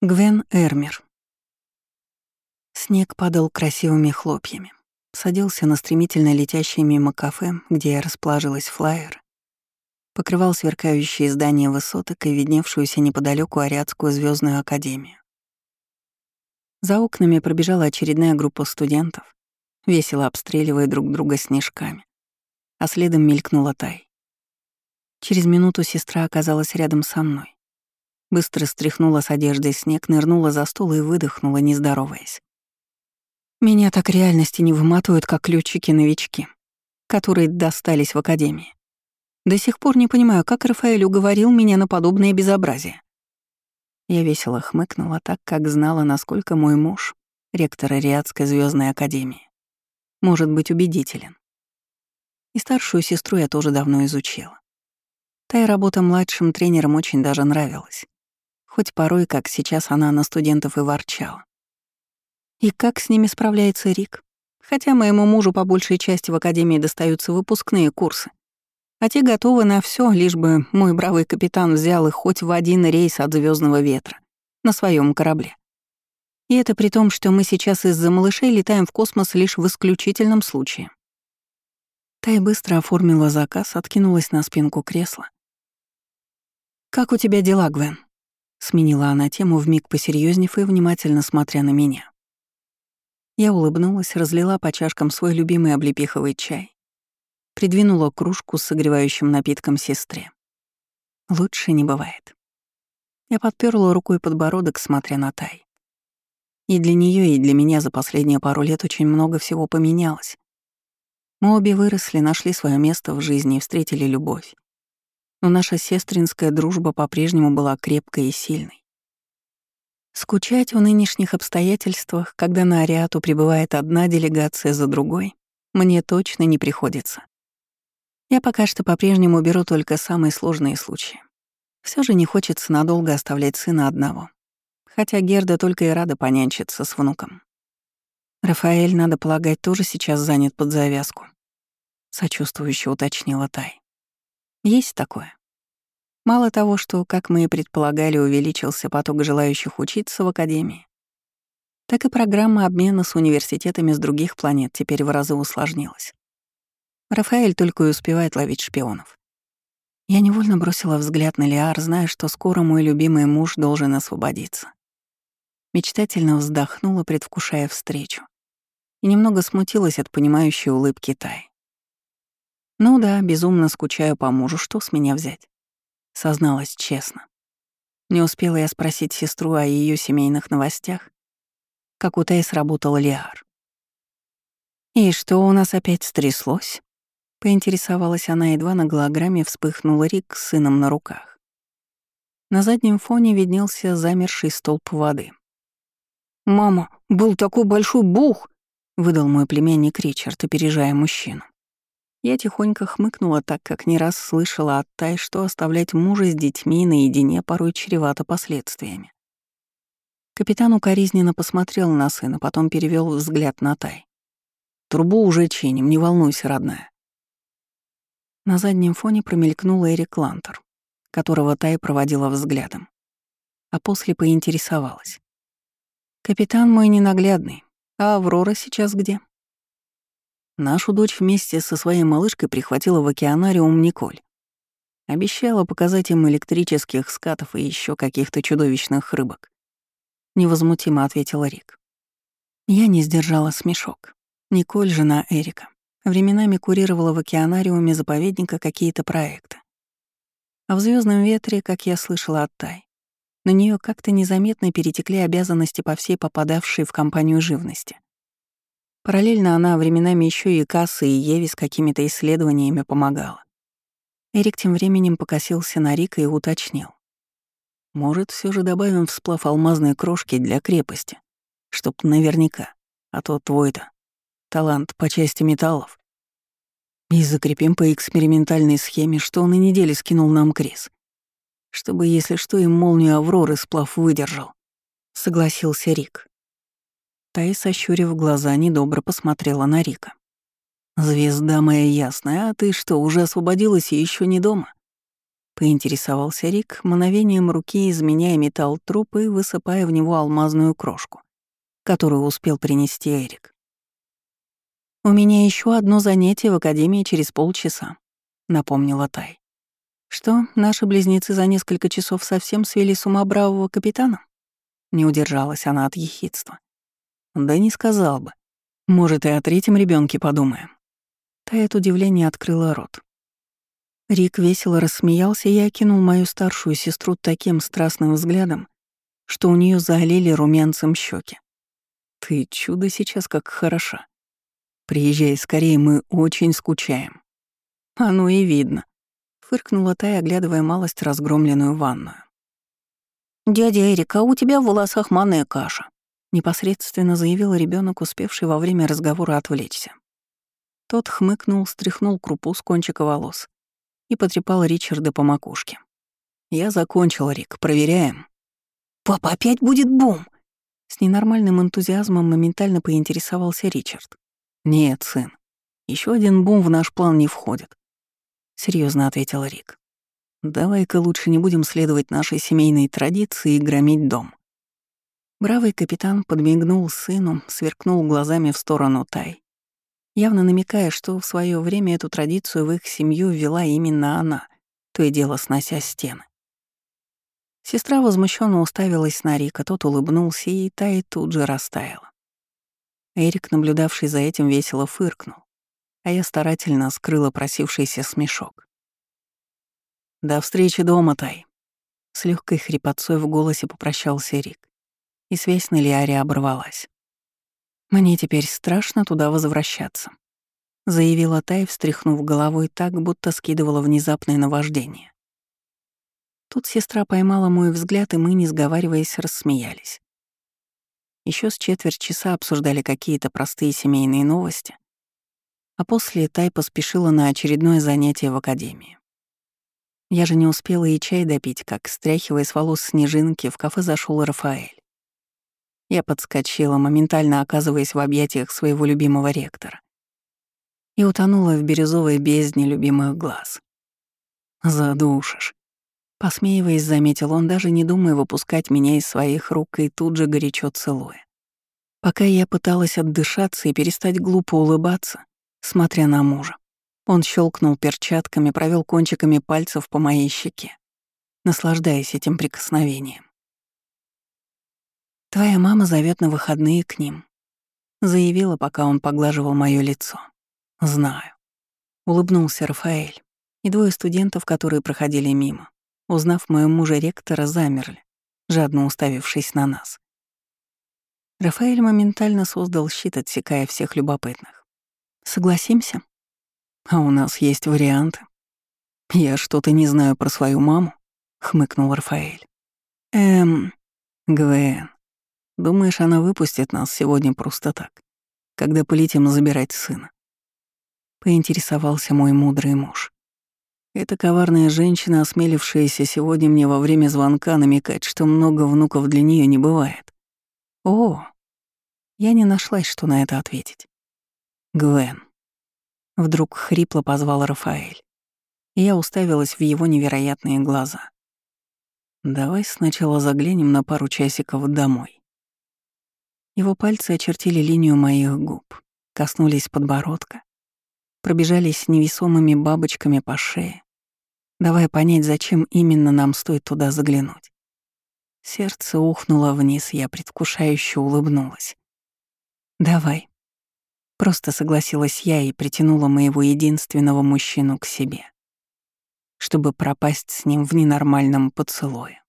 Гвен Эрмер. Снег падал красивыми хлопьями. Садился на стремительно летящий мимо кафе, где я расположилась флайер. Покрывал сверкающие здания высоток и видневшуюся неподалеку Ариадскую звездную академию. За окнами пробежала очередная группа студентов, весело обстреливая друг друга снежками. А следом мелькнула Тай. Через минуту сестра оказалась рядом со мной. Быстро стряхнула с одежды снег, нырнула за стол и выдохнула, не здороваясь. Меня так реальности не выматывают, как ключики-новички, которые достались в академии. До сих пор не понимаю, как Рафаэль уговорил меня на подобное безобразие. Я весело хмыкнула так, как знала, насколько мой муж, ректор Ариадской звездной академии, может быть убедителен. И старшую сестру я тоже давно изучила. Та и работа младшим тренером очень даже нравилась хоть порой, как сейчас, она на студентов и ворчала. И как с ними справляется Рик? Хотя моему мужу по большей части в академии достаются выпускные курсы. А те готовы на все, лишь бы мой бравый капитан взял их хоть в один рейс от звездного ветра на своем корабле. И это при том, что мы сейчас из-за малышей летаем в космос лишь в исключительном случае. Тай быстро оформила заказ, откинулась на спинку кресла. «Как у тебя дела, Гвен?» Сменила она тему, вмиг посерьезнев и внимательно смотря на меня. Я улыбнулась, разлила по чашкам свой любимый облепиховый чай, придвинула кружку с согревающим напитком сестре. Лучше не бывает. Я подперла рукой подбородок, смотря на Тай. И для нее, и для меня за последние пару лет очень много всего поменялось. Мы обе выросли, нашли свое место в жизни и встретили любовь но наша сестринская дружба по-прежнему была крепкой и сильной. Скучать в нынешних обстоятельствах, когда на Ариату прибывает одна делегация за другой, мне точно не приходится. Я пока что по-прежнему беру только самые сложные случаи. Все же не хочется надолго оставлять сына одного. Хотя Герда только и рада понянчиться с внуком. Рафаэль, надо полагать, тоже сейчас занят под завязку. Сочувствующе уточнила Тай. Есть такое. Мало того, что, как мы и предполагали, увеличился поток желающих учиться в Академии, так и программа обмена с университетами с других планет теперь в разы усложнилась. Рафаэль только и успевает ловить шпионов. Я невольно бросила взгляд на Лиар, зная, что скоро мой любимый муж должен освободиться. Мечтательно вздохнула, предвкушая встречу. И немного смутилась от понимающей улыбки Тай. Ну да, безумно скучаю по мужу, что с меня взять? Созналась честно. Не успела я спросить сестру о ее семейных новостях, как у Тай сработал Лиар. «И что у нас опять стряслось?» — поинтересовалась она, едва на голограмме вспыхнул Рик с сыном на руках. На заднем фоне виднелся замерший столб воды. «Мама, был такой большой бух!» — выдал мой племянник Ричард, опережая мужчину. Я тихонько хмыкнула, так как не раз слышала от Тай, что оставлять мужа с детьми наедине порой чревато последствиями. Капитан укоризненно посмотрел на сына, потом перевел взгляд на Тай. «Трубу уже чиним, не волнуйся, родная». На заднем фоне промелькнул Эрик Лантер, которого Тай проводила взглядом. А после поинтересовалась. «Капитан мой ненаглядный, а Аврора сейчас где?» Нашу дочь вместе со своей малышкой прихватила в океанариум Николь. Обещала показать им электрических скатов и еще каких-то чудовищных рыбок. Невозмутимо ответила Рик. Я не сдержала смешок. Николь, жена Эрика, временами курировала в океанариуме заповедника какие-то проекты. А в звездном ветре, как я слышала от Тай, на нее как-то незаметно перетекли обязанности по всей попадавшей в компанию живности. Параллельно она временами еще и Касса и Еве с какими-то исследованиями помогала. Эрик тем временем покосился на Рика и уточнил. «Может, все же добавим в сплав алмазные крошки для крепости, чтоб наверняка, а то твой-то талант по части металлов. И закрепим по экспериментальной схеме, что он и неделе скинул нам Крис, чтобы, если что, им молнию Авроры сплав выдержал», — согласился Рик. Тай, сощурив глаза, недобро посмотрела на Рика. «Звезда моя ясная, а ты что, уже освободилась и еще не дома?» Поинтересовался Рик, мгновением руки изменяя металл трупа и высыпая в него алмазную крошку, которую успел принести Эрик. «У меня еще одно занятие в академии через полчаса», — напомнила Тай. «Что, наши близнецы за несколько часов совсем свели с ума бравого капитана?» Не удержалась она от ехидства. «Да не сказал бы. Может, и о третьем ребенке подумаем». Тай от удивления открыла рот. Рик весело рассмеялся и окинул мою старшую сестру таким страстным взглядом, что у нее залили румянцем щеки. «Ты чудо сейчас как хороша. Приезжай скорее, мы очень скучаем». «А ну и видно», — фыркнула Тай, оглядывая малость разгромленную ванную. «Дядя Эрик, а у тебя в волосах манная каша», — непосредственно заявил ребенок, успевший во время разговора отвлечься. Тот хмыкнул, стряхнул крупу с кончика волос и потрепал Ричарда по макушке. «Я закончил, Рик, проверяем». «Папа, опять будет бум!» С ненормальным энтузиазмом моментально поинтересовался Ричард. «Нет, сын, еще один бум в наш план не входит», — серьезно ответил Рик. «Давай-ка лучше не будем следовать нашей семейной традиции и громить дом». Бравый капитан подмигнул сыну, сверкнул глазами в сторону Тай, явно намекая, что в свое время эту традицию в их семью ввела именно она, то и дело снося стены. Сестра возмущенно уставилась на Рика, тот улыбнулся, и Тай тут же растаяла. Эрик, наблюдавший за этим, весело фыркнул, а я старательно скрыла просившийся смешок. «До встречи дома, Тай!» С легкой хрипотцой в голосе попрощался Рик, и связь на Лиаре оборвалась. «Мне теперь страшно туда возвращаться», — заявила Тай, встряхнув головой так, будто скидывала внезапное наваждение. Тут сестра поймала мой взгляд, и мы, не сговариваясь, рассмеялись. Еще с четверть часа обсуждали какие-то простые семейные новости, а после Тай поспешила на очередное занятие в академии. Я же не успела и чай допить, как, стряхивая с волос снежинки, в кафе зашел Рафаэль. Я подскочила, моментально оказываясь в объятиях своего любимого ректора. И утонула в бирюзовой бездне любимых глаз. «Задушишь», Посмеиваясь, заметил он, даже не думая выпускать меня из своих рук и тут же горячо целуя. Пока я пыталась отдышаться и перестать глупо улыбаться, смотря на мужа, он щелкнул перчатками, провел кончиками пальцев по моей щеке, наслаждаясь этим прикосновением. «Твоя мама зовет на выходные к ним», — заявила, пока он поглаживал мое лицо. «Знаю», — улыбнулся Рафаэль, и двое студентов, которые проходили мимо, узнав моего мужа-ректора, замерли, жадно уставившись на нас. Рафаэль моментально создал щит, отсекая всех любопытных. «Согласимся?» «А у нас есть варианты». «Я что-то не знаю про свою маму», — хмыкнул Рафаэль. «Эм, Гвен, думаешь, она выпустит нас сегодня просто так, когда полетим забирать сына?» Поинтересовался мой мудрый муж. Эта коварная женщина, осмелившаяся сегодня мне во время звонка намекать, что много внуков для нее не бывает. О, я не нашлась, что на это ответить. Гвен. Вдруг хрипло позвал Рафаэль. Я уставилась в его невероятные глаза. Давай сначала заглянем на пару часиков домой. Его пальцы очертили линию моих губ, коснулись подбородка, пробежались невесомыми бабочками по шее, давая понять, зачем именно нам стоит туда заглянуть. Сердце ухнуло вниз, я предвкушающе улыбнулась. «Давай». Просто согласилась я и притянула моего единственного мужчину к себе, чтобы пропасть с ним в ненормальном поцелуе.